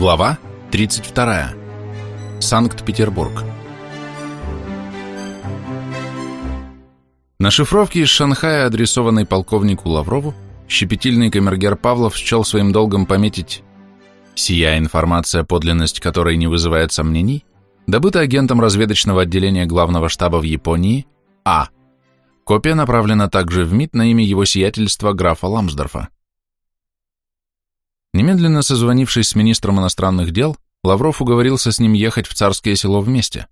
Глава 32. Санкт-Петербург. На шифровке из Шанхая, адресованной полковнику Лаврову, щепетильный камергер Павлов счел своим долгом пометить «Сия информация, подлинность которой не вызывает сомнений, добыта агентом разведочного отделения главного штаба в Японии А. Копия направлена также в МИД на имя его сиятельства графа Ламсдорфа. Немедленно созвонившись с министром иностранных дел, Лавров уговорился с ним ехать в царское село вместе.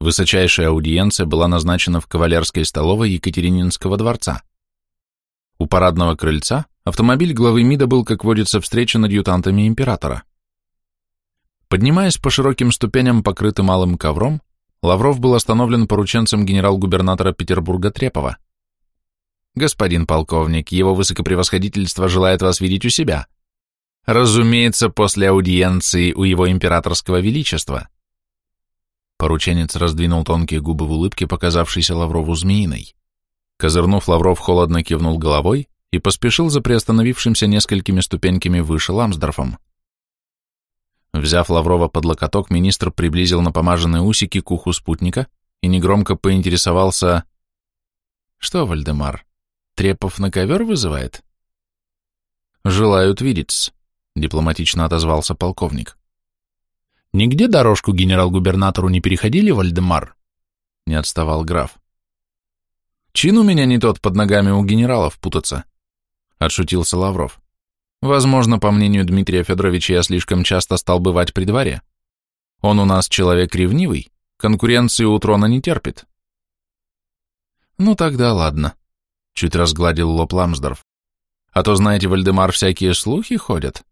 Высочайшая аудиенция была назначена в кавалерской столовой Екатерининского дворца. У парадного крыльца автомобиль главы МИДа был, как водится, встречен адъютантами императора. Поднимаясь по широким ступеням, покрытым малым ковром, Лавров был остановлен порученцем генерал-губернатора Петербурга Трепова. «Господин полковник, его высокопревосходительство желает вас видеть у себя», Разумеется, после аудиенции у его императорского величества. Порученец раздвинул тонкие губы в улыбке, показавшейся Лаврову змеиной. Козырнув, Лавров холодно кивнул головой и поспешил за приостановившимся несколькими ступеньками выше Ламсдорфом. Взяв Лаврова под локоток, министр приблизил напомаженные усики к уху спутника и негромко поинтересовался «Что, Вальдемар, Трепов на ковер вызывает?» «Желают видеться», дипломатично отозвался полковник. Нигде дорожку генерал-губернатору не переходили, Вальдемар? Не отставал граф. Чин у меня не тот под ногами у генералов путаться, отшутился Лавров. Возможно, по мнению Дмитрия Федоровича, я слишком часто стал бывать при дворе. Он у нас человек ревнивый, конкуренции у трона не терпит. Ну тогда ладно, чуть разгладил лоб Ламсдорф. А то, знаете, Вальдемар, всякие слухи ходят.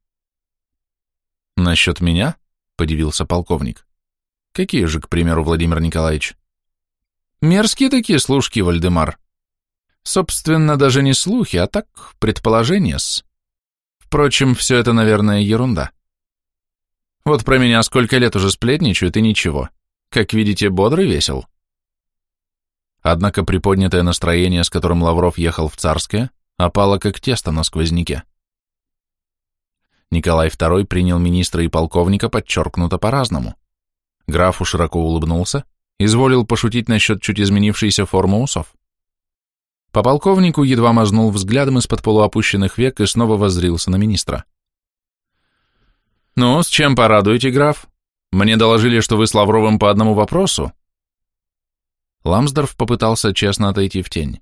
«Насчет меня?» — подивился полковник. «Какие же, к примеру, Владимир Николаевич?» «Мерзкие такие служки, Вальдемар. Собственно, даже не слухи, а так предположения-с. Впрочем, все это, наверное, ерунда. Вот про меня сколько лет уже сплетничают, и ничего. Как видите, бодрый весел». Однако приподнятое настроение, с которым Лавров ехал в Царское, опало как тесто на сквозняке. Николай II принял министра и полковника подчеркнуто по-разному. Графу широко улыбнулся, изволил пошутить насчет чуть изменившейся формы усов. По полковнику едва мазнул взглядом из-под полуопущенных век и снова воззрился на министра. «Ну, с чем порадуете, граф? Мне доложили, что вы с Лавровым по одному вопросу». Ламсдорф попытался честно отойти в тень.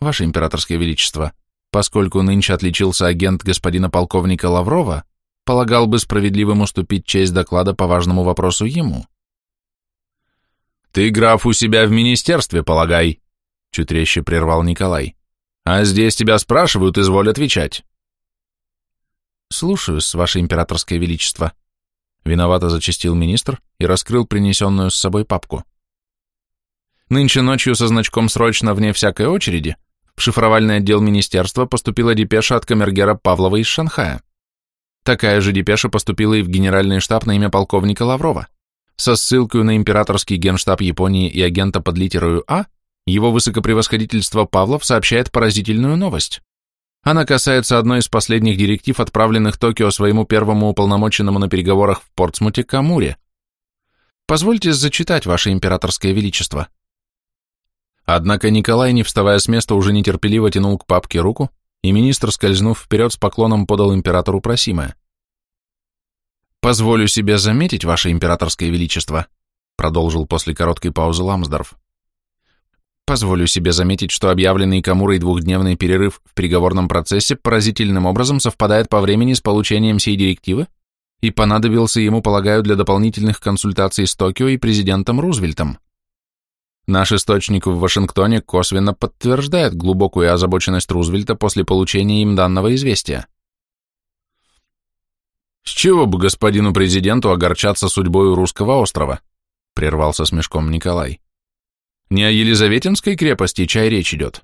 «Ваше императорское величество, Поскольку нынче отличился агент господина полковника Лаврова, полагал бы справедливым уступить честь доклада по важному вопросу ему. «Ты, граф, у себя в министерстве, полагай», — чуть резче прервал Николай. «А здесь тебя спрашивают, изволь отвечать». «Слушаюсь, ваше императорское величество», — виновато зачастил министр и раскрыл принесенную с собой папку. «Нынче ночью со значком «Срочно» вне всякой очереди» в шифровальный отдел министерства поступила депеша от камергера Павлова из Шанхая. Такая же депеша поступила и в генеральный штаб на имя полковника Лаврова. Со ссылкой на императорский генштаб Японии и агента под литерою А, его высокопревосходительство Павлов сообщает поразительную новость. Она касается одной из последних директив, отправленных Токио своему первому уполномоченному на переговорах в Портсмуте Камуре. Позвольте зачитать, Ваше Императорское Величество. Однако Николай, не вставая с места, уже нетерпеливо тянул к папке руку, и министр, скользнув вперед, с поклоном подал императору просимое. «Позволю себе заметить, ваше императорское величество», продолжил после короткой паузы Ламсдорф. «Позволю себе заметить, что объявленный Камурой двухдневный перерыв в переговорном процессе поразительным образом совпадает по времени с получением сей директивы и понадобился ему, полагаю, для дополнительных консультаций с Токио и президентом Рузвельтом. Наш источник в Вашингтоне косвенно подтверждает глубокую озабоченность Рузвельта после получения им данного известия. «С чего бы господину президенту огорчаться судьбой русского острова?» — прервался с мешком Николай. «Не о Елизаветинской крепости чай речь идет».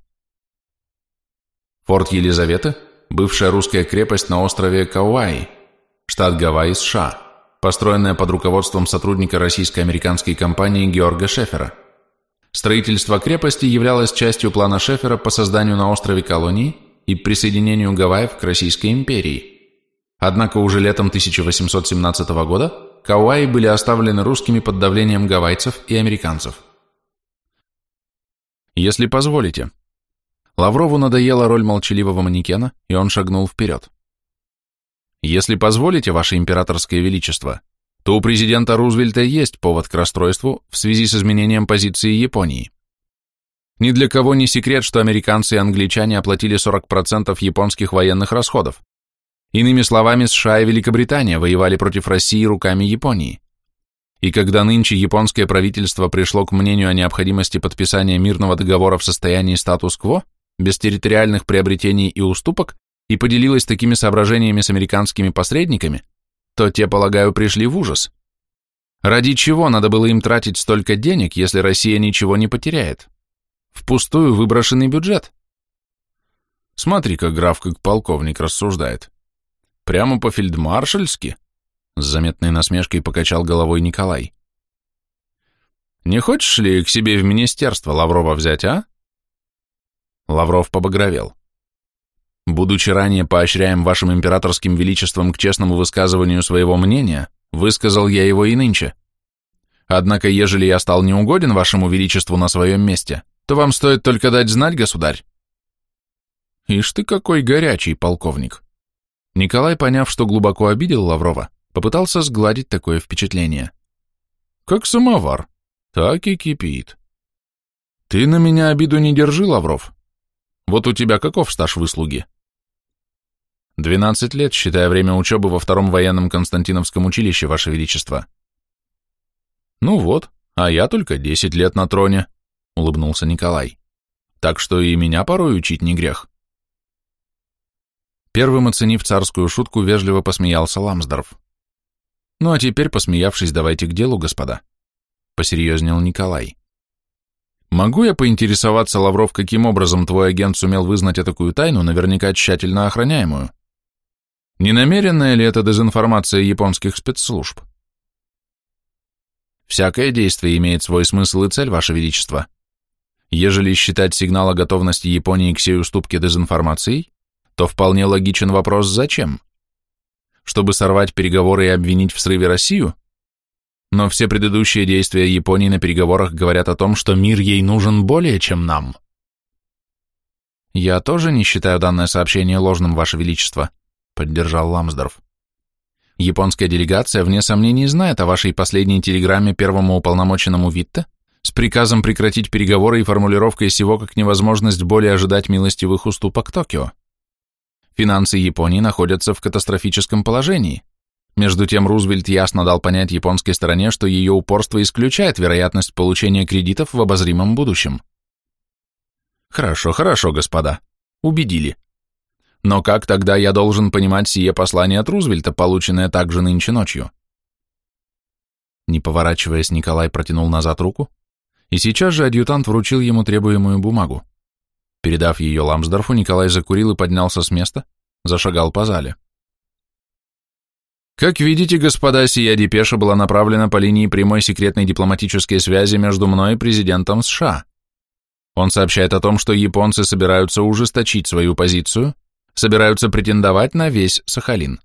Форт Елизавета — бывшая русская крепость на острове Кауаи, штат Гавайи, США, построенная под руководством сотрудника российско-американской компании Георга Шефера. Строительство крепости являлось частью плана Шефера по созданию на острове колонии и присоединению Гавайев к Российской империи, Однако уже летом 1817 года Кауаи были оставлены русскими под давлением гавайцев и американцев. Если позволите. Лаврову надоела роль молчаливого манекена, и он шагнул вперед. Если позволите, Ваше Императорское Величество, то у президента Рузвельта есть повод к расстройству в связи с изменением позиции Японии. Ни для кого не секрет, что американцы и англичане оплатили 40% японских военных расходов. Иными словами, США и Великобритания воевали против России руками Японии. И когда нынче японское правительство пришло к мнению о необходимости подписания мирного договора в состоянии статус-кво, без территориальных приобретений и уступок, и поделилось такими соображениями с американскими посредниками, то те, полагаю, пришли в ужас. Ради чего надо было им тратить столько денег, если Россия ничего не потеряет? Впустую выброшенный бюджет. Смотри, как граф, как полковник рассуждает. Прямо по-фельдмаршальски? С заметной насмешкой покачал головой Николай. Не хочешь ли к себе в министерство Лаврова взять, а? Лавров побагровел. Будучи ранее поощряем вашим императорским величеством к честному высказыванию своего мнения, высказал я его и нынче. Однако, ежели я стал неугоден вашему величеству на своем месте, то вам стоит только дать знать, государь. Ишь ты какой горячий, полковник. Николай, поняв, что глубоко обидел Лаврова, попытался сгладить такое впечатление. Как самовар, так и кипит. Ты на меня обиду не держи, Лавров. Вот у тебя каков стаж выслуги? Двенадцать лет, считая время учебы во втором военном Константиновском училище, Ваше Величество. Ну вот, а я только десять лет на троне, улыбнулся Николай. Так что и меня порой учить не грех. Первым оценив царскую шутку, вежливо посмеялся Ламсдорф. Ну а теперь, посмеявшись, давайте к делу, господа. Посерьезнел Николай. Могу я поинтересоваться, Лавров, каким образом твой агент сумел вызнать такую тайну, наверняка тщательно охраняемую? Не намеренная ли это дезинформация японских спецслужб? Всякое действие имеет свой смысл и цель, Ваше Величество. Ежели считать сигнал о готовности Японии к сей уступке дезинформацией, то вполне логичен вопрос «зачем?». Чтобы сорвать переговоры и обвинить в срыве Россию? Но все предыдущие действия Японии на переговорах говорят о том, что мир ей нужен более, чем нам. Я тоже не считаю данное сообщение ложным, Ваше Величество, поддержал Ламсдорф. Японская делегация, вне сомнений, знает о вашей последней телеграмме первому уполномоченному Витте с приказом прекратить переговоры и формулировкой сего как невозможность более ожидать милостивых уступок Токио. Финансы Японии находятся в катастрофическом положении. Между тем Рузвельт ясно дал понять японской стороне, что ее упорство исключает вероятность получения кредитов в обозримом будущем. Хорошо, хорошо, господа. Убедили. Но как тогда я должен понимать сие послание от Рузвельта, полученное также нынче ночью? Не поворачиваясь, Николай протянул назад руку, и сейчас же адъютант вручил ему требуемую бумагу. Передав ее Ламсдорфу, Николай закурил и поднялся с места, зашагал по зале. Как видите, господа, сия депеша была направлена по линии прямой секретной дипломатической связи между мной и президентом США. Он сообщает о том, что японцы собираются ужесточить свою позицию, собираются претендовать на весь Сахалин.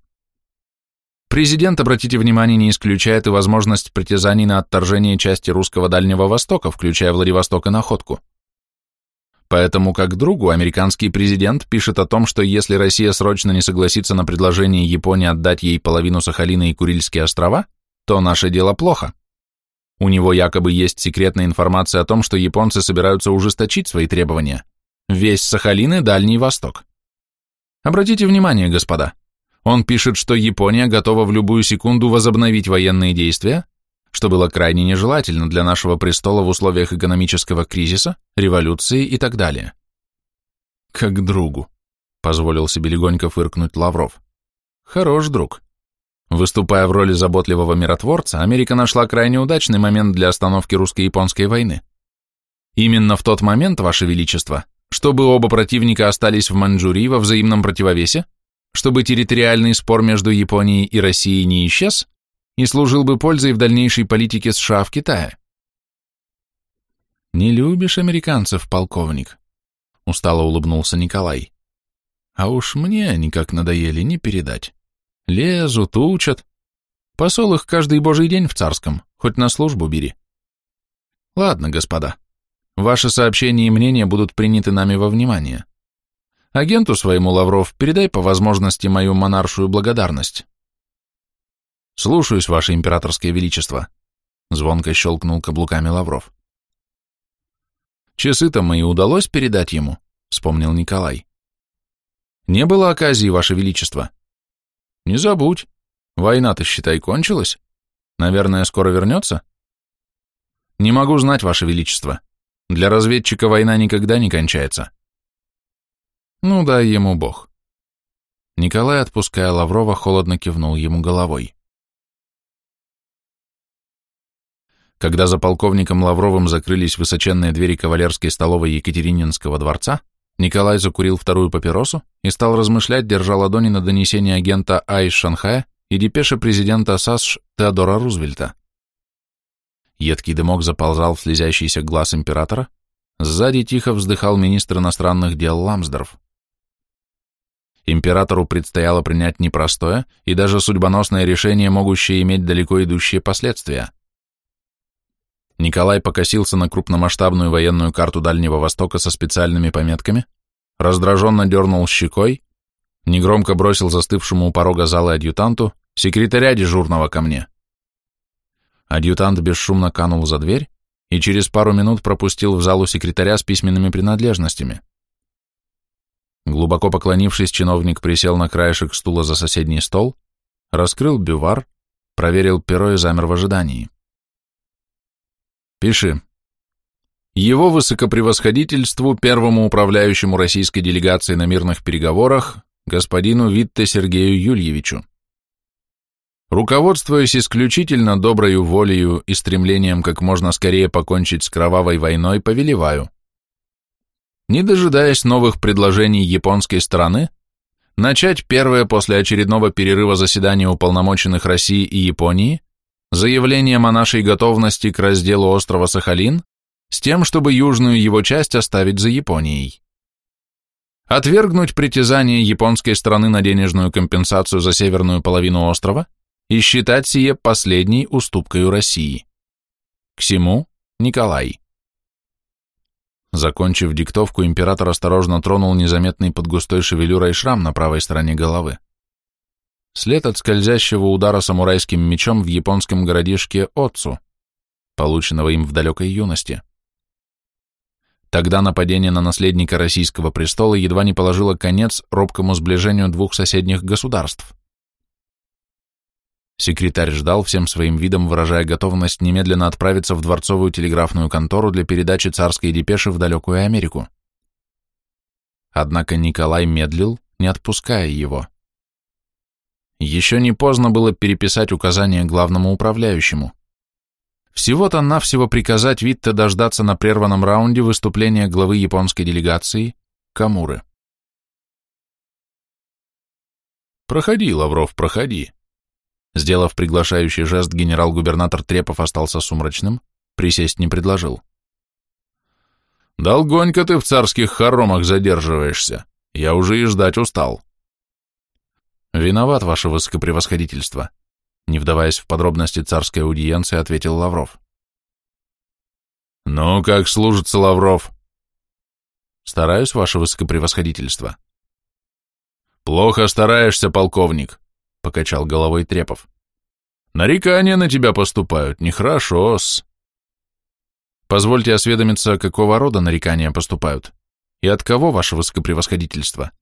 Президент, обратите внимание, не исключает и возможность притязаний на отторжение части русского Дальнего Востока, включая Владивосток и Находку. Поэтому, как другу, американский президент пишет о том, что если Россия срочно не согласится на предложение Японии отдать ей половину Сахалина и Курильские острова, то наше дело плохо. У него якобы есть секретная информация о том, что японцы собираются ужесточить свои требования. Весь Сахалин и Дальний Восток. Обратите внимание, господа, он пишет, что Япония готова в любую секунду возобновить военные действия, что было крайне нежелательно для нашего престола в условиях экономического кризиса, революции и так далее. Как другу, позволил себе легонько фыркнуть Лавров. Хорош друг. Выступая в роли заботливого миротворца, Америка нашла крайне удачный момент для остановки русско-японской войны. Именно в тот момент, Ваше Величество, чтобы оба противника остались в Маньчжурии во взаимном противовесе, чтобы территориальный спор между Японией и Россией не исчез и служил бы пользой в дальнейшей политике США в Китае. «Не любишь американцев, полковник?» — устало улыбнулся Николай. «А уж мне они как надоели, не передать. Лезут, учат. Посол их каждый божий день в царском, хоть на службу бери. Ладно, господа, ваши сообщения и мнения будут приняты нами во внимание. Агенту своему, Лавров, передай по возможности мою монаршую благодарность. Слушаюсь, ваше императорское величество, звонко щелкнул каблуками Лавров. Часы-то мои удалось передать ему, вспомнил Николай. Не было оказии, ваше величество. Не забудь. Война-то, считай, кончилась. Наверное, скоро вернется? Не могу знать, ваше величество. Для разведчика война никогда не кончается. Ну, дай ему бог. Николай, отпуская Лаврова, холодно кивнул ему головой. Когда за полковником Лавровым закрылись высоченные двери кавалерской столовой Екатерининского дворца, Николай закурил вторую папиросу и стал размышлять, держа ладони на донесение агента А из Шанхая и депеше президента САСШ Теодора Рузвельта. Едкий дымок заползал в слезящийся глаз императора, сзади тихо вздыхал министр иностранных дел Ламсдорф. Императору предстояло принять непростое и даже судьбоносное решение, могущее иметь далеко идущие последствия. Николай покосился на крупномасштабную военную карту Дальнего Востока со специальными пометками, раздраженно дернул щекой, негромко бросил застывшему у порога зала адъютанту секретаря дежурного ко мне. Адъютант бесшумно канул за дверь и через пару минут пропустил в залу секретаря с письменными принадлежностями. Глубоко поклонившись, чиновник присел на краешек стула за соседний стол, раскрыл бювар, проверил перо и замер в ожидании. «Пиши. Его высокопревосходительству, первому управляющему российской делегацией на мирных переговорах, господину Витте Сергею Юльевичу. Руководствуясь исключительно доброю волею и стремлением как можно скорее покончить с кровавой войной, повелеваю – не дожидаясь новых предложений японской стороны, начать первое после очередного перерыва заседания уполномоченных России и Японии заявлением о нашей готовности к разделу острова Сахалин с тем, чтобы южную его часть оставить за Японией. Отвергнуть притязание японской стороны на денежную компенсацию за северную половину острова и считать сие последней уступкой у России. К всему Николай. Закончив диктовку, император осторожно тронул незаметный под густой шевелюрой шрам на правой стороне головы. След от скользящего удара самурайским мечом в японском городишке Отцу, полученного им в далекой юности. Тогда нападение на наследника российского престола едва не положило конец робкому сближению двух соседних государств. Секретарь ждал всем своим видом, выражая готовность немедленно отправиться в дворцовую телеграфную контору для передачи царской депеши в далекую Америку. Однако Николай медлил, не отпуская его. Еще не поздно было переписать указание главному управляющему. Всего-то навсего приказать Витте дождаться на прерванном раунде выступления главы японской делегации Камуры. «Проходи, Лавров, проходи», Сделав приглашающий жест, генерал-губернатор Трепов остался сумрачным, присесть не предложил. «Долгонько ты в царских хоромах задерживаешься. Я уже и ждать устал». «Виноват, ваше высокопревосходительство», не вдаваясь в подробности царской аудиенции, ответил Лавров. «Ну, как служится Лавров?» «Стараюсь, ваше высокопревосходительство». «Плохо стараешься, полковник. — покачал головой Трепов. «Нарекания на тебя поступают, нехорошо-с». «Позвольте осведомиться, какого рода нарекания поступают, и от кого, ваше высокопревосходительство?»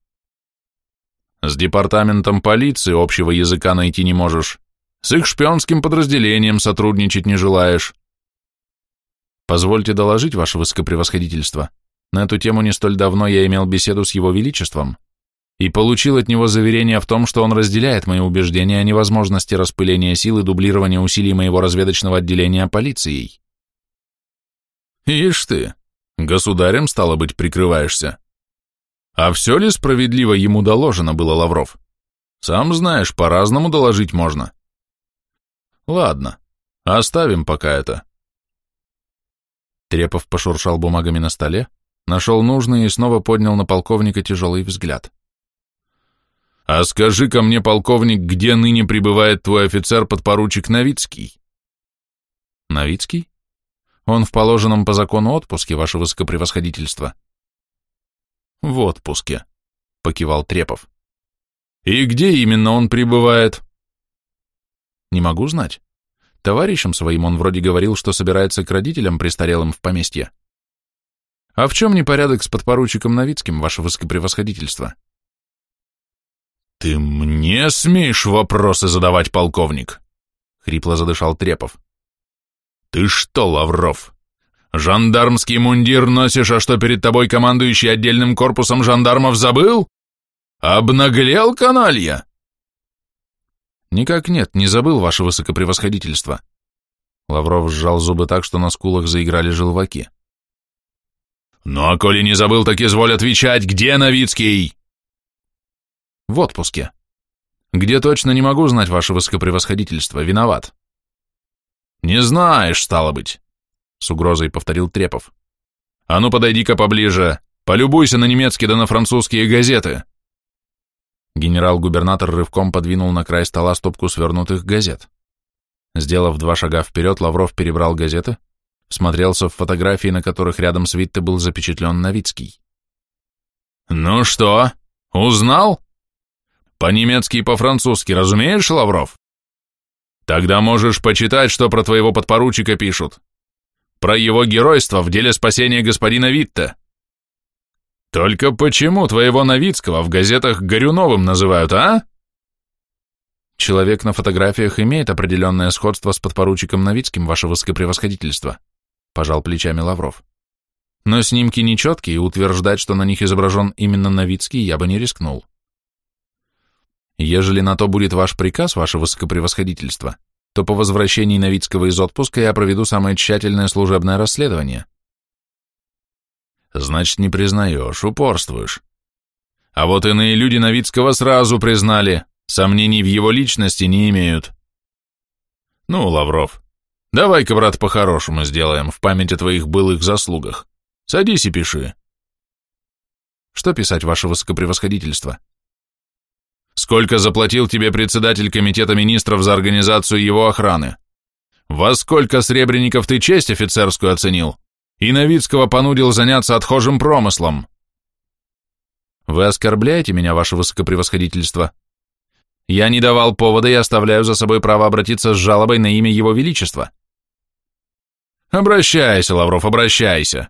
«С департаментом полиции общего языка найти не можешь, с их шпионским подразделением сотрудничать не желаешь». «Позвольте доложить, ваше высокопревосходительство, на эту тему не столь давно я имел беседу с его величеством» и получил от него заверение в том, что он разделяет мои убеждения о невозможности распыления сил и дублирования усилий моего разведочного отделения полицией. Ишь ты, государем, стало быть, прикрываешься. А все ли справедливо ему доложено было, Лавров? Сам знаешь, по-разному доложить можно. Ладно, оставим пока это. Трепов пошуршал бумагами на столе, нашел нужный и снова поднял на полковника тяжелый взгляд. «А скажи-ка мне, полковник, где ныне пребывает твой офицер-подпоручик Новицкий?» «Новицкий? Он в положенном по закону отпуске, ваше высокопревосходительство». «В отпуске», — покивал Трепов. «И где именно он пребывает?» «Не могу знать. Товарищем своим он вроде говорил, что собирается к родителям престарелым в поместье. А в чем непорядок с подпоручиком Новицким, ваше высокопревосходительство?» «Ты мне смеешь вопросы задавать, полковник?» — хрипло задышал Трепов. «Ты что, Лавров, жандармский мундир носишь, а что перед тобой командующий отдельным корпусом жандармов забыл? Обнаглел каналья?» «Никак нет, не забыл, ваше высокопревосходительство». Лавров сжал зубы так, что на скулах заиграли желваки. «Ну а коли не забыл, так изволь отвечать, где Новицкий?» В отпуске. Где точно не могу знать ваше высокопревосходительство, виноват. Не знаешь, стало быть, с угрозой повторил Трепов. А ну подойди-ка поближе, полюбуйся на немецкие да на французские газеты. Генерал-губернатор рывком подвинул на край стола стопку свернутых газет. Сделав два шага вперед, Лавров перебрал газеты, смотрелся в фотографии, на которых рядом с Витте был запечатлен Новицкий. «Ну что, узнал?» По-немецки и по-французски разумеешь, Лавров? Тогда можешь почитать, что про твоего подпоручика пишут. Про его геройство в деле спасения господина Витта. Только почему твоего Новицкого в газетах Горюновым называют, а? Человек на фотографиях имеет определенное сходство с подпоручиком Новицким, ваше высокопревосходительство, пожал плечами Лавров. Но снимки нечеткие, и утверждать, что на них изображен именно Новицкий, я бы не рискнул. Ежели на то будет ваш приказ, ваше высокопревосходительство, то по возвращении Новицкого из отпуска я проведу самое тщательное служебное расследование. Значит, не признаешь, упорствуешь. А вот иные люди Новицкого сразу признали, сомнений в его личности не имеют. Ну, Лавров, давай-ка, брат, по-хорошему сделаем, в память о твоих былых заслугах. Садись и пиши. Что писать, ваше высокопревосходительство? Сколько заплатил тебе председатель комитета министров за организацию его охраны? Во сколько сребреников ты честь офицерскую оценил? И Новицкого понудил заняться отхожим промыслом. Вы оскорбляете меня, ваше высокопревосходительство. Я не давал повода и оставляю за собой право обратиться с жалобой на имя его величества. Обращайся, Лавров, обращайся.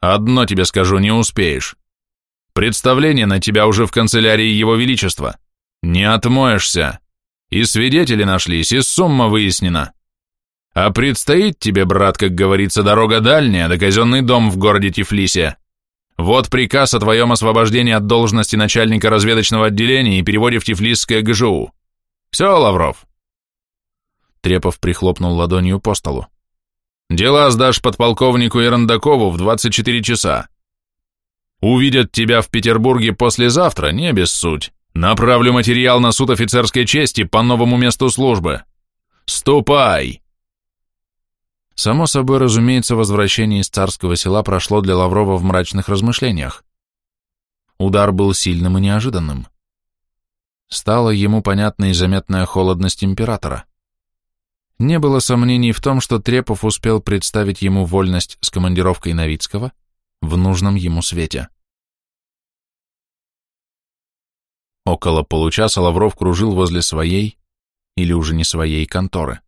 Одно тебе скажу, не успеешь. Представление на тебя уже в канцелярии его величества. Не отмоешься. И свидетели нашлись, и сумма выяснена. А предстоит тебе, брат, как говорится, дорога дальняя, да казенный дом в городе Тифлисе. Вот приказ о твоем освобождении от должности начальника разведочного отделения и переводе в Тифлисское ГЖУ. Все, Лавров. Трепов прихлопнул ладонью по столу. Дела сдашь подполковнику Ерандакову в 24 часа. Увидят тебя в Петербурге послезавтра, не без суть. Направлю материал на суд офицерской чести по новому месту службы. Ступай!» Само собой, разумеется, возвращение из царского села прошло для Лаврова в мрачных размышлениях. Удар был сильным и неожиданным. Стала ему понятна и заметная холодность императора. Не было сомнений в том, что Трепов успел представить ему вольность с командировкой Новицкого в нужном ему свете. Около получаса Лавров кружил возле своей, или уже не своей, конторы.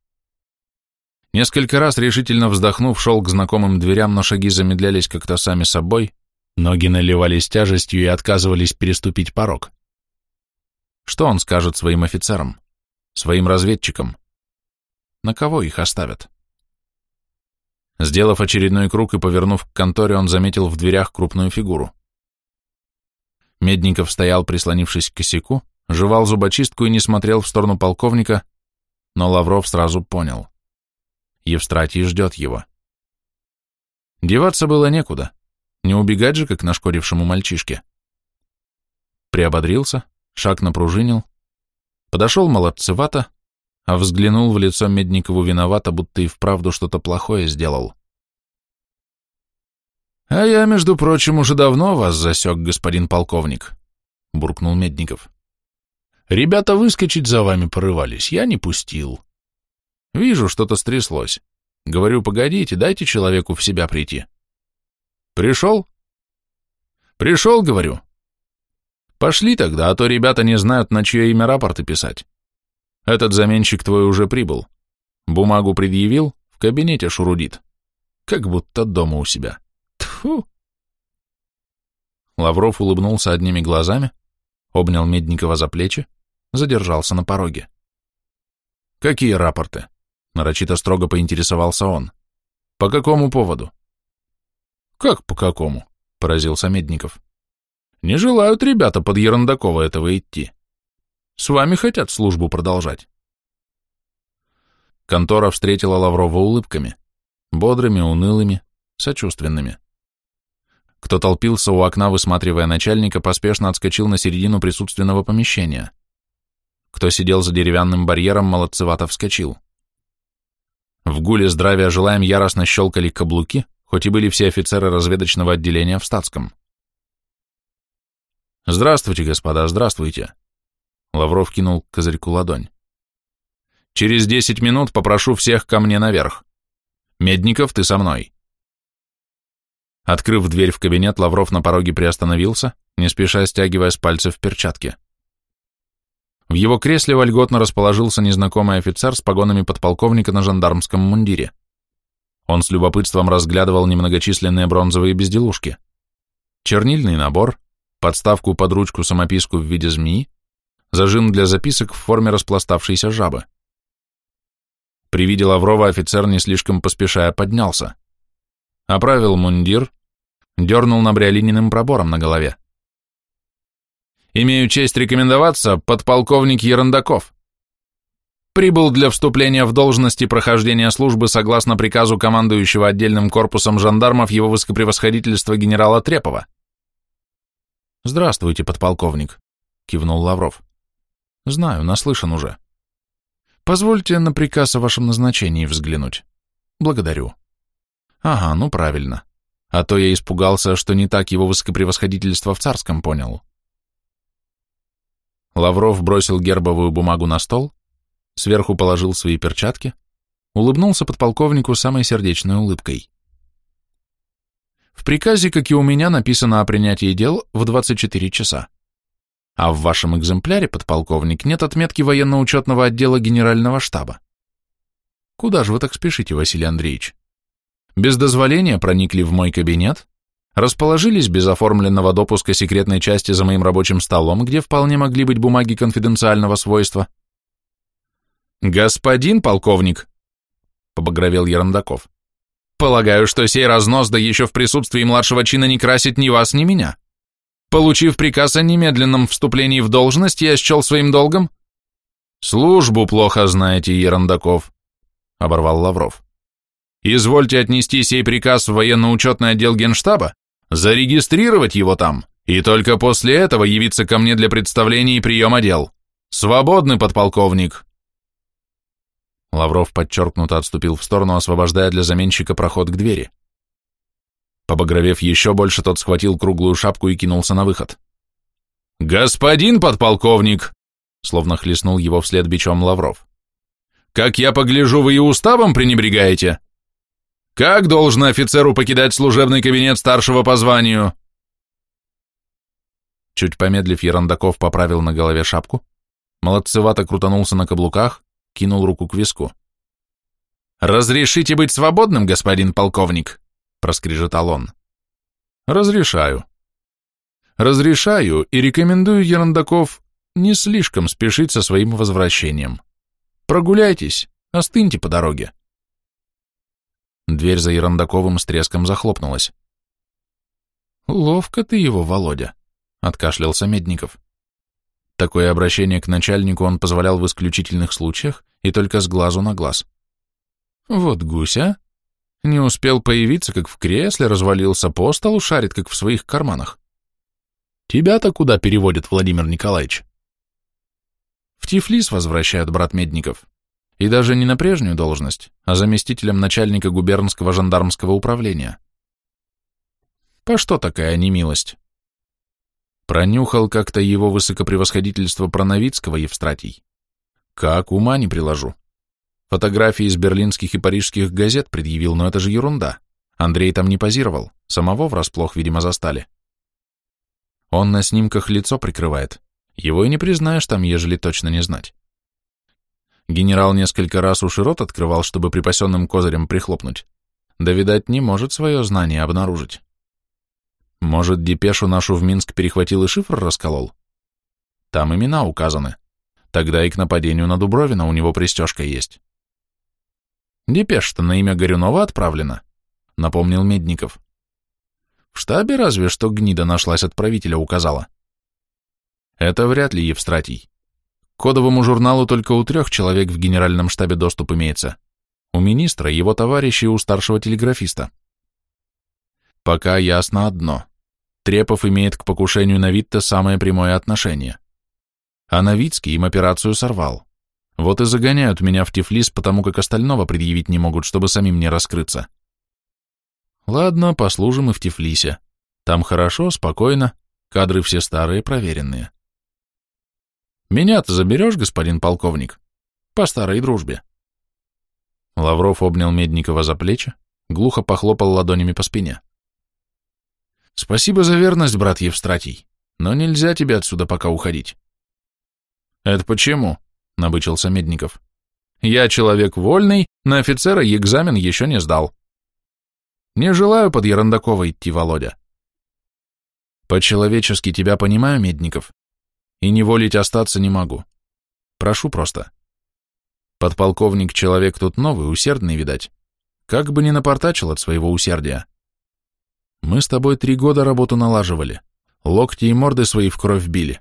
Несколько раз решительно вздохнув, шел к знакомым дверям, но шаги замедлялись как-то сами собой, ноги наливались тяжестью и отказывались переступить порог. Что он скажет своим офицерам, своим разведчикам? На кого их оставят? Сделав очередной круг и повернув к конторе, он заметил в дверях крупную фигуру. Медников стоял, прислонившись к косяку, жевал зубочистку и не смотрел в сторону полковника, но Лавров сразу понял. Евстратий ждет его. Деваться было некуда, не убегать же, как нашкодившему мальчишке. Приободрился, шаг напружинил, подошел молодцевато, а взглянул в лицо Медникову виновато, будто и вправду что-то плохое сделал. «А я, между прочим, уже давно вас засек, господин полковник», — буркнул Медников. Ребята выскочить за вами порывались, я не пустил. Вижу, что-то стряслось. Говорю, погодите, дайте человеку в себя прийти. Пришел? Пришел, говорю. Пошли тогда, а то ребята не знают, на чье имя рапорты писать. Этот заменщик твой уже прибыл. Бумагу предъявил, в кабинете шурудит. Как будто дома у себя. Тьфу! Лавров улыбнулся одними глазами, обнял Медникова за плечи, задержался на пороге. «Какие рапорты?» — нарочито строго поинтересовался он. «По какому поводу?» «Как по какому?» — поразился Медников. «Не желают ребята под Ерондакова этого идти. С вами хотят службу продолжать». Контора встретила Лаврова улыбками, бодрыми, унылыми, сочувственными. Кто толпился у окна, высматривая начальника, поспешно отскочил на середину присутственного помещения. Кто сидел за деревянным барьером, молодцевато вскочил. В гуле здравия желаем яростно щелкали каблуки, хоть и были все офицеры разведочного отделения в статском. «Здравствуйте, господа, здравствуйте!» Лавров кинул к козырьку ладонь. «Через десять минут попрошу всех ко мне наверх. Медников, ты со мной!» Открыв дверь в кабинет, Лавров на пороге приостановился, не спеша стягивая с пальцев перчатки. В его кресле вольготно расположился незнакомый офицер с погонами подполковника на жандармском мундире. Он с любопытством разглядывал немногочисленные бронзовые безделушки. Чернильный набор, подставку под ручку-самописку в виде змеи, зажим для записок в форме распластавшейся жабы. При виде Лаврова офицер не слишком поспешая поднялся оправил мундир, дернул набриолининым пробором на голове. «Имею честь рекомендоваться, подполковник Ерандаков. Прибыл для вступления в должность и прохождения службы согласно приказу командующего отдельным корпусом жандармов его высокопревосходительства генерала Трепова». «Здравствуйте, подполковник», — кивнул Лавров. «Знаю, наслышан уже. Позвольте на приказ о вашем назначении взглянуть. Благодарю». Ага, ну правильно. А то я испугался, что не так его высокопревосходительство в царском понял. Лавров бросил гербовую бумагу на стол, сверху положил свои перчатки, улыбнулся подполковнику самой сердечной улыбкой. В приказе, как и у меня, написано о принятии дел в 24 часа. А в вашем экземпляре, подполковник, нет отметки военно-учетного отдела генерального штаба. Куда же вы так спешите, Василий Андреевич? Без дозволения проникли в мой кабинет, расположились без оформленного допуска секретной части за моим рабочим столом, где вполне могли быть бумаги конфиденциального свойства. «Господин полковник», — побагровел Ерандаков, — «полагаю, что сей разнос, да еще в присутствии младшего чина не красит ни вас, ни меня. Получив приказ о немедленном вступлении в должность, я счел своим долгом...» «Службу плохо знаете, Ерандаков», — оборвал Лавров. Извольте отнести сей приказ в военно-учетный отдел генштаба, зарегистрировать его там, и только после этого явиться ко мне для представления и приема дел. Свободный подполковник!» Лавров подчеркнуто отступил в сторону, освобождая для заменщика проход к двери. Побагровев еще больше, тот схватил круглую шапку и кинулся на выход. «Господин подполковник!» Словно хлестнул его вслед бичом Лавров. «Как я погляжу, вы и уставом пренебрегаете?» Как должно офицеру покидать служебный кабинет старшего по званию? Чуть помедлив, Ерандаков поправил на голове шапку, молодцевато крутанулся на каблуках, кинул руку к виску. «Разрешите быть свободным, господин полковник?» — проскрежетал он. «Разрешаю. Разрешаю и рекомендую, Ерандаков, не слишком спешить со своим возвращением. Прогуляйтесь, остыньте по дороге. Дверь за Ерандаковым с треском захлопнулась. «Ловко ты его, Володя», — откашлялся Медников. Такое обращение к начальнику он позволял в исключительных случаях и только с глазу на глаз. «Вот гуся. Не успел появиться, как в кресле, развалился по столу, шарит, как в своих карманах. Тебя-то куда переводят, Владимир Николаевич?» «В Тифлис возвращают, брат Медников. И даже не на прежнюю должность, а заместителем начальника губернского жандармского управления. По что такая немилость? Пронюхал как-то его высокопревосходительство про Новицкого Евстратий. Как ума не приложу. Фотографии из берлинских и парижских газет предъявил, но это же ерунда. Андрей там не позировал, самого врасплох, видимо, застали. Он на снимках лицо прикрывает. Его и не признаешь там, ежели точно не знать. Генерал несколько раз уж и рот открывал, чтобы припасенным козырем прихлопнуть. Да, видать, не может свое знание обнаружить. Может, депешу нашу в Минск перехватил и шифр расколол? Там имена указаны. Тогда и к нападению на Дубровина у него пристежка есть. Депеш-то на имя Горюнова отправлена, напомнил Медников. В штабе разве что гнида нашлась отправителя указала. Это вряд ли Евстратий. Кодовому журналу только у трех человек в генеральном штабе доступ имеется. У министра, его товарища и у старшего телеграфиста. Пока ясно одно. Трепов имеет к покушению на Витте самое прямое отношение. А Новицкий им операцию сорвал. Вот и загоняют меня в Тифлис, потому как остального предъявить не могут, чтобы самим не раскрыться. Ладно, послужим и в Тифлисе. Там хорошо, спокойно, кадры все старые, проверенные. Меня-то заберешь, господин полковник? По старой дружбе. Лавров обнял Медникова за плечи, глухо похлопал ладонями по спине. Спасибо за верность, брат Евстратий, но нельзя тебе отсюда пока уходить. Это почему? Набычился Медников. Я человек вольный, на офицера экзамен еще не сдал. Не желаю под Ерондакова идти, Володя. По-человечески тебя понимаю, Медников, и не волить остаться не могу. Прошу просто. Подполковник человек тут новый, усердный, видать. Как бы не напортачил от своего усердия. Мы с тобой три года работу налаживали, локти и морды свои в кровь били.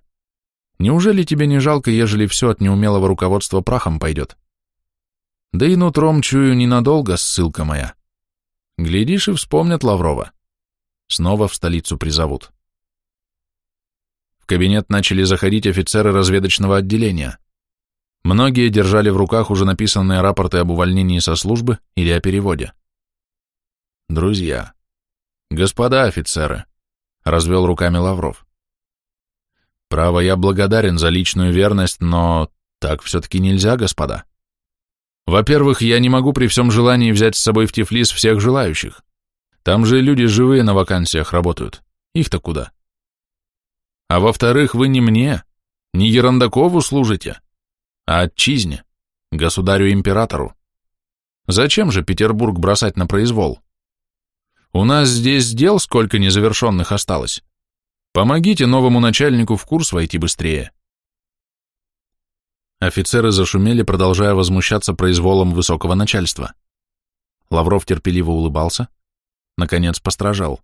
Неужели тебе не жалко, ежели все от неумелого руководства прахом пойдет? Да и нутром чую ненадолго, ссылка моя. Глядишь и вспомнят Лаврова. Снова в столицу призовут кабинет начали заходить офицеры разведочного отделения. Многие держали в руках уже написанные рапорты об увольнении со службы или о переводе. «Друзья, господа офицеры», — развел руками Лавров. «Право, я благодарен за личную верность, но так все-таки нельзя, господа. Во-первых, я не могу при всем желании взять с собой в Тифлис всех желающих. Там же люди живые на вакансиях работают. Их-то куда?» А во-вторых, вы не мне, не Ерундакову служите, а отчизне, государю-императору. Зачем же Петербург бросать на произвол? У нас здесь дел сколько незавершенных осталось. Помогите новому начальнику в курс войти быстрее. Офицеры зашумели, продолжая возмущаться произволом высокого начальства. Лавров терпеливо улыбался, наконец постражал.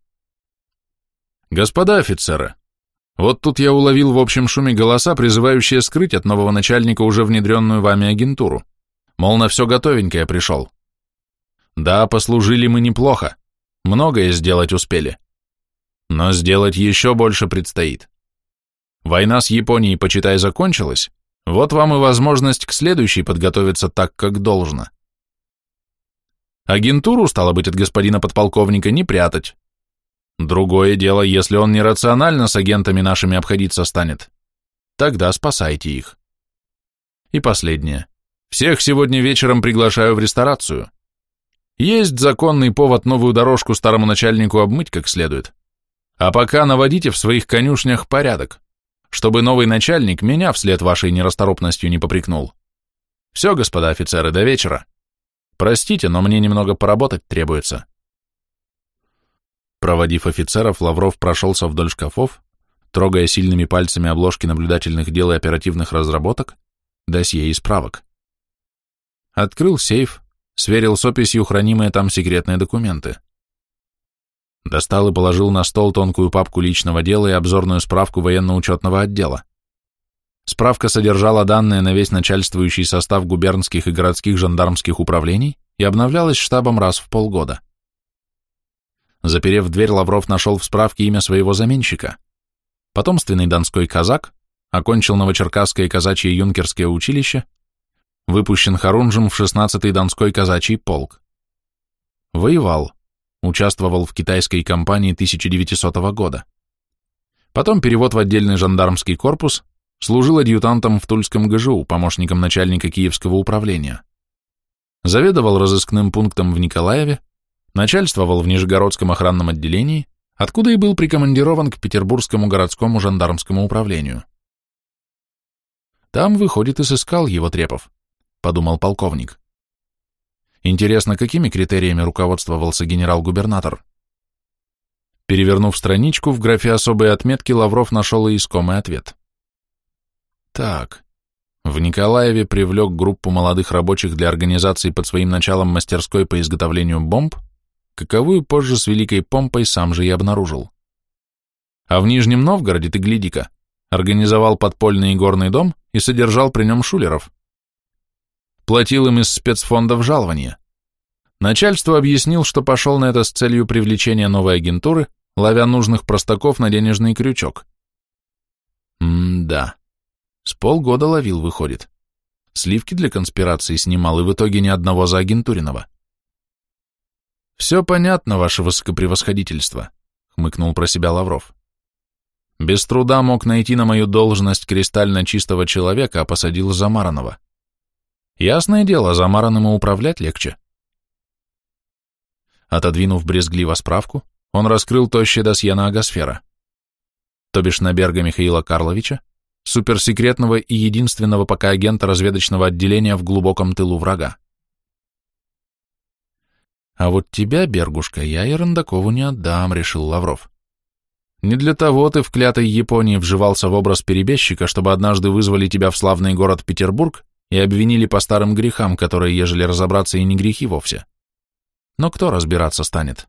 «Господа офицеры, вот тут я уловил в общем шуме голоса, призывающие скрыть от нового начальника уже внедренную вами агентуру. Мол, на все готовенькое пришел. Да, послужили мы неплохо. Многое сделать успели. Но сделать еще больше предстоит. Война с Японией, почитай, закончилась. Вот вам и возможность к следующей подготовиться так, как должно. Агентуру, стало быть, от господина подполковника не прятать, Другое дело, если он нерационально с агентами нашими обходиться станет. Тогда спасайте их. И последнее. Всех сегодня вечером приглашаю в ресторацию. Есть законный повод новую дорожку старому начальнику обмыть как следует. А пока наводите в своих конюшнях порядок, чтобы новый начальник меня вслед вашей нерасторопностью не попрекнул. Все, господа офицеры, до вечера. Простите, но мне немного поработать требуется. Проводив офицеров, Лавров прошелся вдоль шкафов, трогая сильными пальцами обложки наблюдательных дел и оперативных разработок, досье и справок. Открыл сейф, сверил с описью хранимые там секретные документы. Достал и положил на стол тонкую папку личного дела и обзорную справку военно-учетного отдела. Справка содержала данные на весь начальствующий состав губернских и городских жандармских управлений и обновлялась штабом раз в полгода. Заперев дверь, Лавров нашел в справке имя своего заменщика. Потомственный донской казак, окончил Новочеркасское казачье юнкерское училище, выпущен Харунжем в 16-й Донской казачий полк. Воевал, участвовал в китайской кампании 1900 года. Потом перевод в отдельный жандармский корпус, служил адъютантом в Тульском ГЖУ, помощником начальника Киевского управления. Заведовал разыскным пунктом в Николаеве, начальствовал в Нижегородском охранном отделении, откуда и был прикомандирован к Петербургскому городскому жандармскому управлению. Там, выходит, и сыскал его Трепов, подумал полковник. Интересно, какими критериями руководствовался генерал-губернатор? Перевернув страничку, в графе особые отметки Лавров нашел и искомый ответ. Так, в Николаеве привлек группу молодых рабочих для организации под своим началом мастерской по изготовлению бомб, каковую позже с великой помпой сам же и обнаружил. А в Нижнем Новгороде, ты гляди-ка, организовал подпольный горный дом и содержал при нем шулеров. Платил им из спецфондов жалования. Начальство объяснил, что пошел на это с целью привлечения новой агентуры, ловя нужных простаков на денежный крючок. М-да. С полгода ловил, выходит. Сливки для конспирации снимал, и в итоге ни одного за агентуриного. «Все понятно, ваше высокопревосходительство», — хмыкнул про себя Лавров. «Без труда мог найти на мою должность кристально чистого человека, а посадил Замаранова. Ясное дело, Замараном и управлять легче». Отодвинув брезгливо справку, он раскрыл тощее досье на Агосфера. То бишь на Берга Михаила Карловича, суперсекретного и единственного пока агента разведочного отделения в глубоком тылу врага. А вот тебя, Бергушка, я Ерендакову не отдам, решил Лавров. Не для того ты в клятой Японии вживался в образ перебежчика, чтобы однажды вызвали тебя в славный город Петербург и обвинили по старым грехам, которые, ежели разобраться, и не грехи вовсе. Но кто разбираться станет?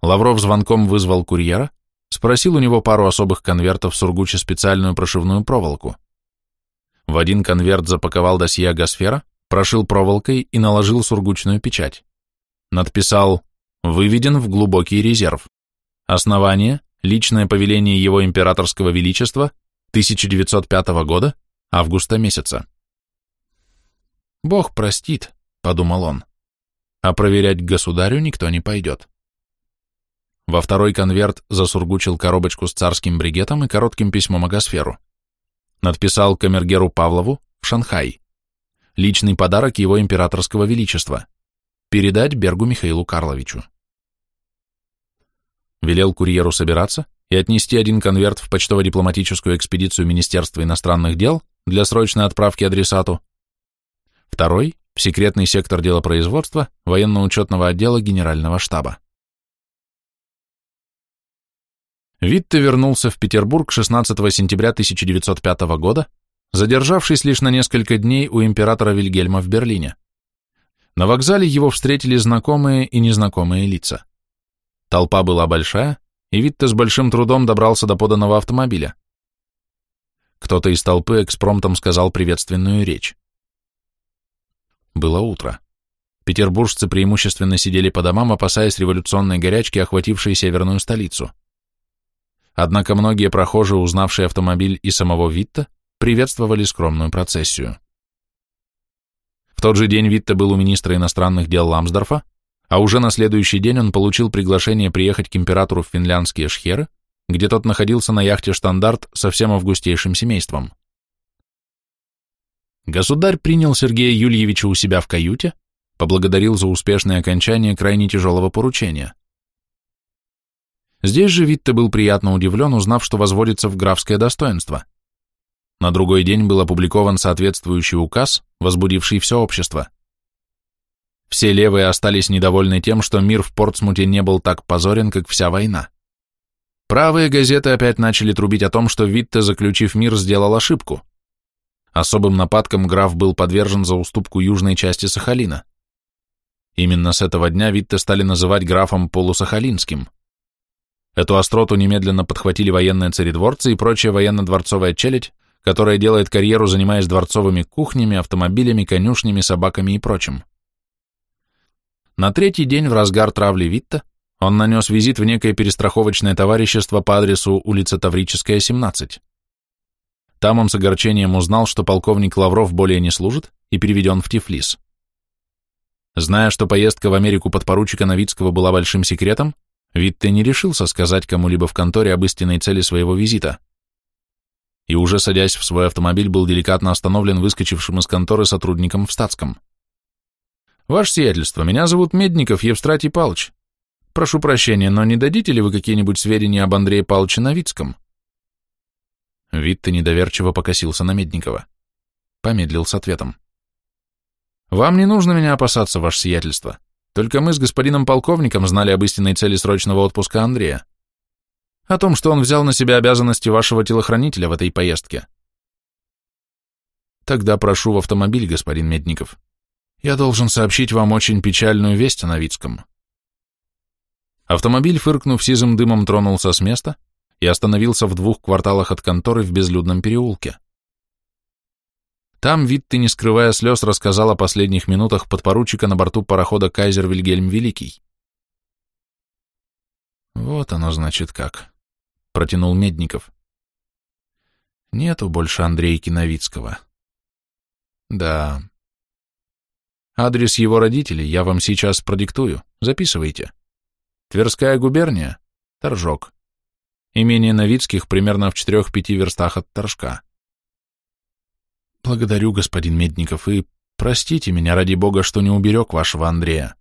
Лавров звонком вызвал курьера, спросил у него пару особых конвертов, сургуча специальную прошивную проволоку. В один конверт запаковал досье Гасфера, прошил проволокой и наложил сургучную печать. Надписал «Выведен в глубокий резерв». Основание – личное повеление его императорского величества 1905 года, августа месяца. «Бог простит», – подумал он, – «а проверять государю никто не пойдет». Во второй конверт засургучил коробочку с царским бригетом и коротким письмом Агосферу. Надписал камергеру Павлову в Шанхай. Личный подарок его императорского величества. Передать Бергу Михаилу Карловичу. Велел курьеру собираться и отнести один конверт в почтово-дипломатическую экспедицию Министерства иностранных дел для срочной отправки адресату, второй – в секретный сектор делопроизводства военно-учетного отдела Генерального штаба. Витте вернулся в Петербург 16 сентября 1905 года задержавшись лишь на несколько дней у императора Вильгельма в Берлине. На вокзале его встретили знакомые и незнакомые лица. Толпа была большая, и Витте с большим трудом добрался до поданного автомобиля. Кто-то из толпы экспромтом сказал приветственную речь. Было утро. Петербуржцы преимущественно сидели по домам, опасаясь революционной горячки, охватившей северную столицу. Однако многие прохожие, узнавшие автомобиль и самого Витта, приветствовали скромную процессию. В тот же день Витте был у министра иностранных дел Ламсдорфа, а уже на следующий день он получил приглашение приехать к императору в финляндские Шхеры, где тот находился на яхте «Штандарт» со всем августейшим семейством. Государь принял Сергея Юльевича у себя в каюте, поблагодарил за успешное окончание крайне тяжелого поручения. Здесь же Витте был приятно удивлен, узнав, что возводится в графское достоинство. На другой день был опубликован соответствующий указ, возбудивший все общество. Все левые остались недовольны тем, что мир в Портсмуте не был так позорен, как вся война. Правые газеты опять начали трубить о том, что Витте, заключив мир, сделал ошибку. Особым нападком граф был подвержен за уступку южной части Сахалина. Именно с этого дня Витте стали называть графом полусахалинским. Эту остроту немедленно подхватили военные царедворцы и прочая военно-дворцовая челядь, которая делает карьеру, занимаясь дворцовыми кухнями, автомобилями, конюшнями, собаками и прочим. На третий день в разгар травли Витта он нанес визит в некое перестраховочное товарищество по адресу улица Таврическая, 17. Там он с огорчением узнал, что полковник Лавров более не служит и переведен в Тифлис. Зная, что поездка в Америку подпоручика Новицкого была большим секретом, Витте не решился сказать кому-либо в конторе об истинной цели своего визита. И уже садясь в свой автомобиль, был деликатно остановлен выскочившим из конторы сотрудником в статском. «Ваше сиятельство, меня зовут Медников Евстратий Палыч. Прошу прощения, но не дадите ли вы какие-нибудь сведения об Андрее Павловиче Новицком?» Витте недоверчиво покосился на Медникова. Помедлил с ответом. «Вам не нужно меня опасаться, ваше сиятельство. Только мы с господином полковником знали об истинной цели срочного отпуска Андрея. О том, что он взял на себя обязанности вашего телохранителя в этой поездке. Тогда прошу в автомобиль, господин Медников. Я должен сообщить вам очень печальную весть о Новицком. Автомобиль, фыркнув сизым дымом, тронулся с места и остановился в двух кварталах от конторы в безлюдном переулке. Там Витте, не скрывая слез, рассказал о последних минутах подпоручика на борту парохода «Кайзер Вильгельм Великий». «Вот оно, значит, как», — протянул Медников. «Нету больше Андрейки Новицкого». «Да». «Адрес его родителей я вам сейчас продиктую. Записывайте. Тверская губерния, Торжок. Имение Новицких примерно в четырех-пяти верстах от Торжка. Благодарю, господин Медников, и простите меня, ради бога, что не уберег вашего Андрея.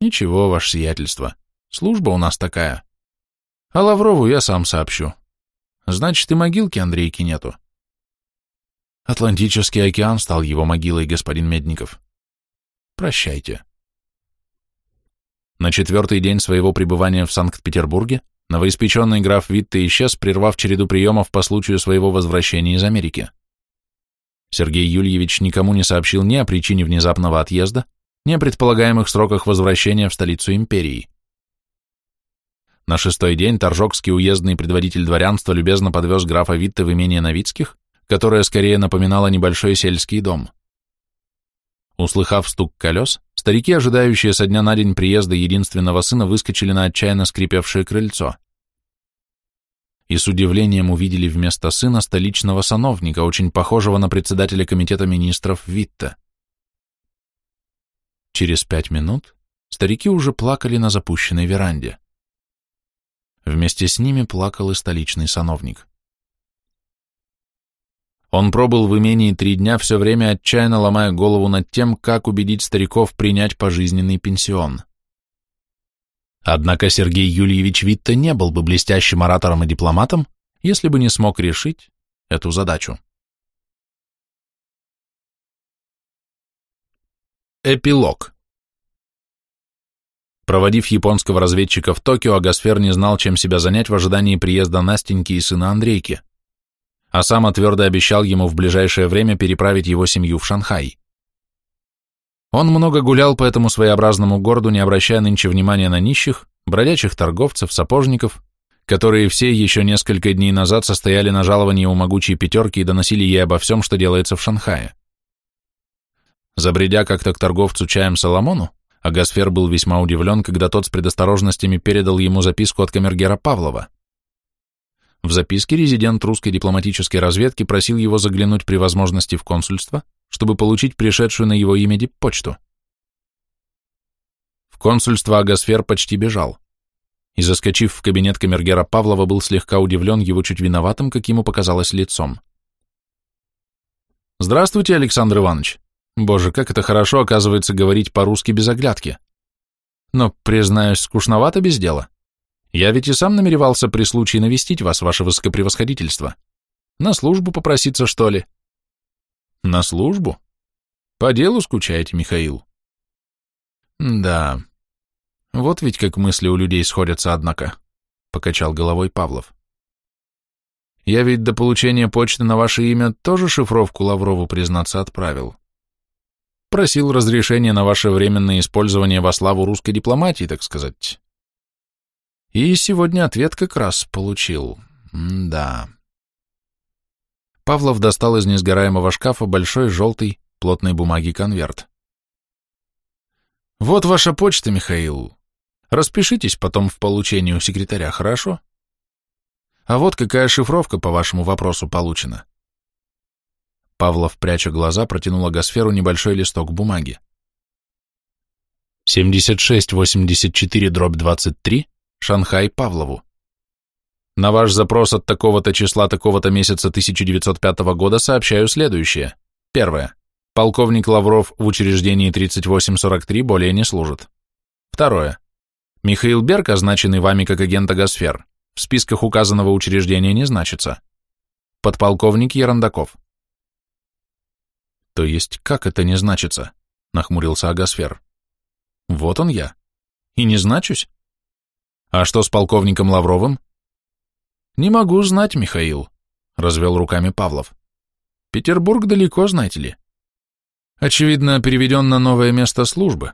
Ничего, ваше сиятельство, служба у нас такая. А Лаврову я сам сообщу. Значит, и могилки Андрейки нету. Атлантический океан стал его могилой, господин Медников. Прощайте. На четвертый день своего пребывания в Санкт-Петербурге новоиспеченный граф Витте исчез, прервав череду приемов по случаю своего возвращения из Америки. Сергей Юльевич никому не сообщил ни о причине внезапного отъезда, ни о предполагаемых сроках возвращения в столицу империи. На шестой день Торжокский уездный предводитель дворянства любезно подвез графа Витте в имение Новицких, которое скорее напоминало небольшой сельский дом. Услыхав стук колес, старики, ожидающие со дня на день приезда единственного сына, выскочили на отчаянно скрипевшее крыльцо и с удивлением увидели вместо сына столичного сановника, очень похожего на председателя комитета министров Витта. Через пять минут старики уже плакали на запущенной веранде. Вместе с ними плакал и столичный сановник. Он пробыл в имении три дня, все время отчаянно ломая голову над тем, как убедить стариков принять пожизненный пенсион. Однако Сергей Юльевич Витте не был бы блестящим оратором и дипломатом, если бы не смог решить эту задачу. Эпилог Проводив японского разведчика в Токио, Агасфер не знал, чем себя занять в ожидании приезда Настеньки и сына Андрейки, а сам твердо обещал ему в ближайшее время переправить его семью в Шанхай. Он много гулял по этому своеобразному городу, не обращая нынче внимания на нищих, бродячих торговцев, сапожников, которые все еще несколько дней назад состояли на жаловании у могучей пятерки и доносили ей обо всем, что делается в Шанхае. Забредя как-то к торговцу чаем Соломону, Агасфер был весьма удивлен, когда тот с предосторожностями передал ему записку от камергера Павлова. В записке резидент русской дипломатической разведки просил его заглянуть при возможности в консульство, чтобы получить пришедшую на его имя диппочту. В консульство Агасфер почти бежал, и, заскочив в кабинет камергера Павлова, был слегка удивлен его чуть виноватым, как ему показалось, лицом. «Здравствуйте, Александр Иванович. Боже, как это хорошо, оказывается, говорить по-русски без оглядки. Но, признаюсь, скучновато без дела. Я ведь и сам намеревался при случае навестить вас, ваше высокопревосходительство. На службу попроситься, что ли?» На службу? По делу скучаете, Михаил? Да. Вот ведь как мысли у людей сходятся, однако, покачал головой Павлов. Я ведь до получения почты на ваше имя тоже шифровку Лаврову, признаться, отправил. Просил разрешения на ваше временное использование во славу русской дипломатии, так сказать. И сегодня ответ как раз получил. М да. Павлов достал из несгораемого шкафа большой желтый плотной бумаги конверт. «Вот ваша почта, Михаил. Распишитесь потом в получении у секретаря, хорошо? А вот какая шифровка по вашему вопросу получена». Павлов, пряча глаза, протянул Агосферу небольшой листок бумаги. 7684-23, Шанхай Павлову. На ваш запрос от такого-то числа такого-то месяца 1905 года сообщаю следующее. Первое. Полковник Лавров в учреждении 3843 более не служит. Второе. Михаил Берг, означенный вами как агент Агосфер, в списках указанного учреждения не значится. Подполковник Ерандаков. То есть как это не значится? Нахмурился Агосфер. Вот он я. И не значусь? А что с полковником Лавровым? Не могу знать, Михаил, развел руками Павлов. Петербург далеко, знаете ли. Очевидно, переведен на новое место службы.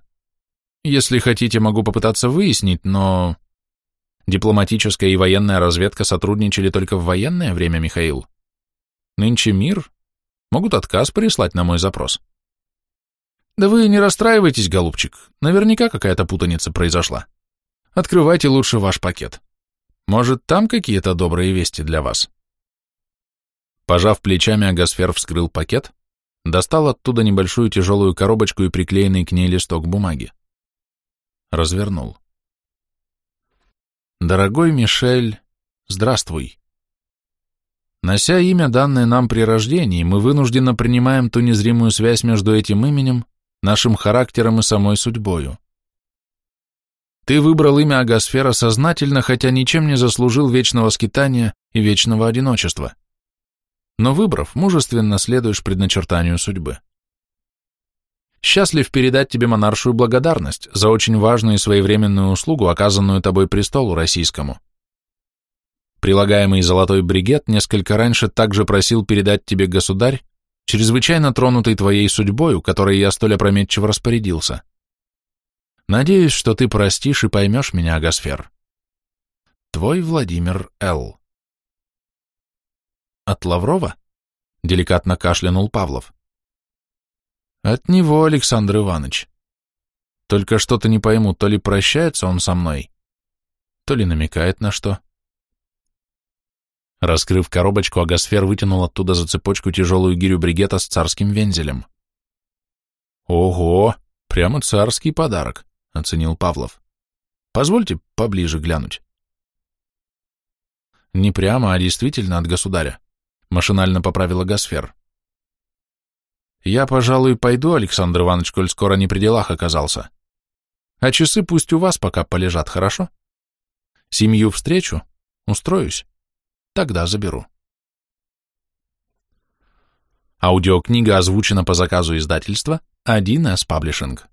Если хотите, могу попытаться выяснить, но... Дипломатическая и военная разведка сотрудничали только в военное время, Михаил. Нынче мир. Могут отказ прислать на мой запрос. Да вы не расстраивайтесь, голубчик. Наверняка какая-то путаница произошла. Открывайте лучше ваш пакет. Может, там какие-то добрые вести для вас? Пожав плечами, Агасфер вскрыл пакет, достал оттуда небольшую тяжелую коробочку и приклеенный к ней листок бумаги. Развернул. Дорогой Мишель, здравствуй. Нося имя, данное нам при рождении, мы вынужденно принимаем ту незримую связь между этим именем, нашим характером и самой судьбою. Ты выбрал имя Агасфера сознательно, хотя ничем не заслужил вечного скитания и вечного одиночества. Но выбрав, мужественно следуешь предначертанию судьбы. Счастлив передать тебе монаршую благодарность за очень важную и своевременную услугу, оказанную тобой престолу российскому. Прилагаемый золотой бригет несколько раньше также просил передать тебе государь, чрезвычайно тронутый твоей судьбою, которой я столь опрометчиво распорядился. Надеюсь, что ты простишь и поймешь меня, Агасфер. Твой Владимир Л. От Лаврова? Деликатно кашлянул Павлов. От него, Александр Иванович. Только что-то не пойму, то ли прощается он со мной, то ли намекает на что. Раскрыв коробочку, Агасфер вытянул оттуда за цепочку тяжелую гирю бригета с царским вензелем. Ого, прямо царский подарок оценил Павлов. Позвольте поближе глянуть. Не прямо, а действительно от государя, машинально поправила Гасфер. Я, пожалуй, пойду, Александр Иванович, коль скоро не при делах оказался. А часы пусть у вас пока полежат, хорошо? Семью встречу, устроюсь, тогда заберу. Аудиокнига озвучена по заказу издательства 1С Паблишинг.